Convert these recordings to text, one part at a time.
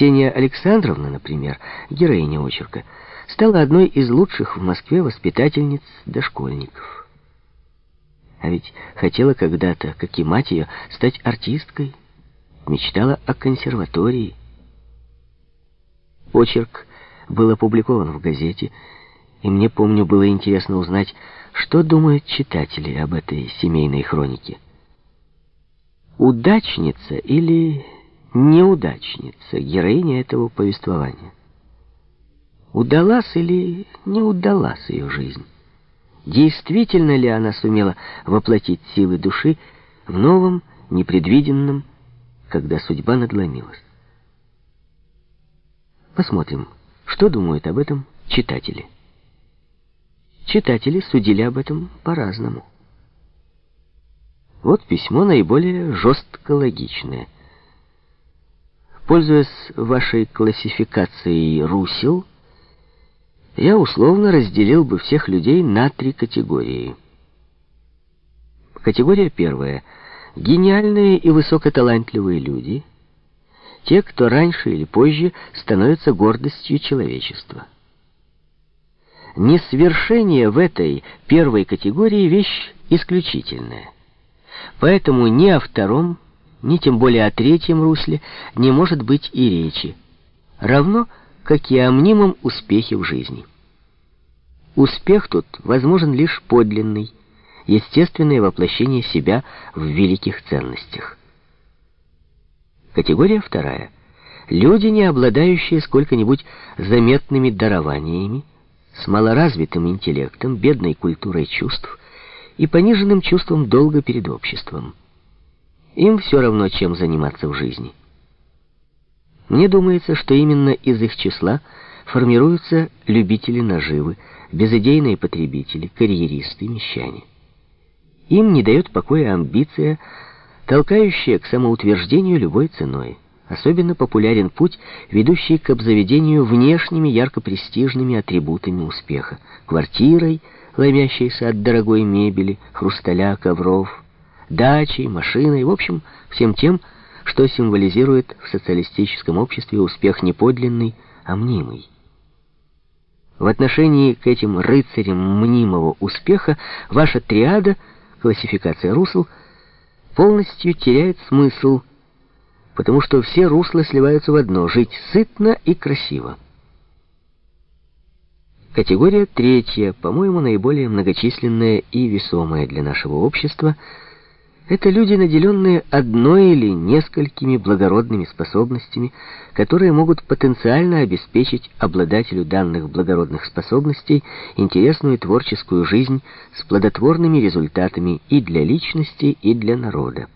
Ксения Александровна, например, героиня очерка, стала одной из лучших в Москве воспитательниц дошкольников. А ведь хотела когда-то, как и мать ее, стать артисткой, мечтала о консерватории. Очерк был опубликован в газете, и мне, помню, было интересно узнать, что думают читатели об этой семейной хронике. Удачница или неудачница героиня этого повествования? Удалась или не удалась ее жизнь? Действительно ли она сумела воплотить силы души в новом, непредвиденном, когда судьба надломилась? Посмотрим, что думают об этом читатели. Читатели судили об этом по-разному. Вот письмо наиболее жестко логичное. Пользуясь вашей классификацией русел, я условно разделил бы всех людей на три категории. Категория первая. Гениальные и высокоталантливые люди. Те, кто раньше или позже становятся гордостью человечества. Несвершение в этой первой категории вещь исключительная. Поэтому ни о втором, ни тем более о третьем русле не может быть и речи. Равно, как и о мнимом успехе в жизни. Успех тут возможен лишь подлинный, естественное воплощение себя в великих ценностях. Категория вторая. Люди, не обладающие сколько-нибудь заметными дарованиями, с малоразвитым интеллектом, бедной культурой чувств и пониженным чувством долга перед обществом. Им все равно, чем заниматься в жизни. Мне думается, что именно из их числа формируются любители наживы, безыдейные потребители, карьеристы, мещане. Им не дает покоя амбиция, толкающая к самоутверждению любой ценой. Особенно популярен путь, ведущий к обзаведению внешними ярко-престижными атрибутами успеха. Квартирой, ломящейся от дорогой мебели, хрусталя, ковров, дачей, машиной, в общем, всем тем, что символизирует в социалистическом обществе успех не подлинный, а мнимый. В отношении к этим рыцарям мнимого успеха ваша триада, классификация русел, полностью теряет смысл – потому что все русла сливаются в одно — жить сытно и красиво. Категория третья, по-моему, наиболее многочисленная и весомая для нашего общества — это люди, наделенные одной или несколькими благородными способностями, которые могут потенциально обеспечить обладателю данных благородных способностей интересную творческую жизнь с плодотворными результатами и для личности, и для народа.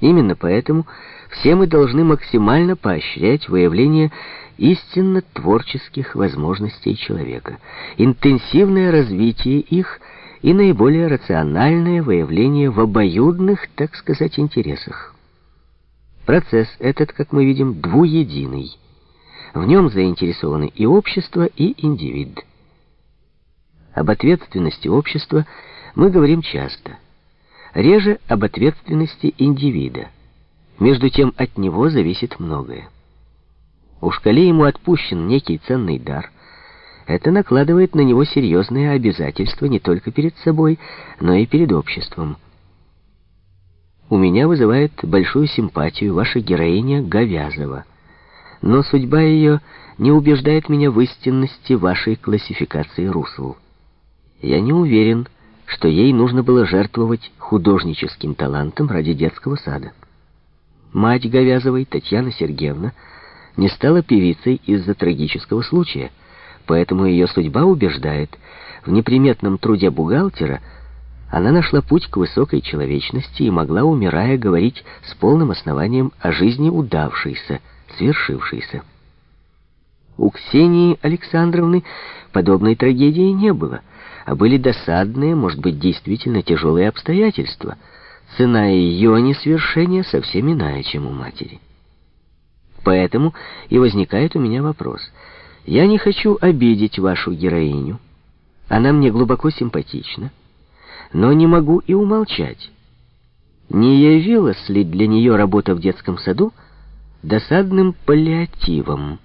Именно поэтому все мы должны максимально поощрять выявление истинно творческих возможностей человека, интенсивное развитие их и наиболее рациональное выявление в обоюдных, так сказать, интересах. Процесс этот, как мы видим, двуединый. В нем заинтересованы и общество, и индивид. Об ответственности общества мы говорим часто – реже об ответственности индивида. Между тем от него зависит многое. Уж коли ему отпущен некий ценный дар, это накладывает на него серьезные обязательства не только перед собой, но и перед обществом. У меня вызывает большую симпатию ваша героиня Говязова, но судьба ее не убеждает меня в истинности вашей классификации русл. Я не уверен, что ей нужно было жертвовать художническим талантом ради детского сада. Мать Говязовой, Татьяна Сергеевна, не стала певицей из-за трагического случая, поэтому ее судьба убеждает, в неприметном труде бухгалтера она нашла путь к высокой человечности и могла, умирая, говорить с полным основанием о жизни удавшейся, свершившейся. У Ксении Александровны подобной трагедии не было — а были досадные, может быть, действительно тяжелые обстоятельства. Цена ее несвершения совсем иная, чем у матери. Поэтому и возникает у меня вопрос. Я не хочу обидеть вашу героиню. Она мне глубоко симпатична. Но не могу и умолчать. Не явилась ли для нее работа в детском саду досадным паллиативом.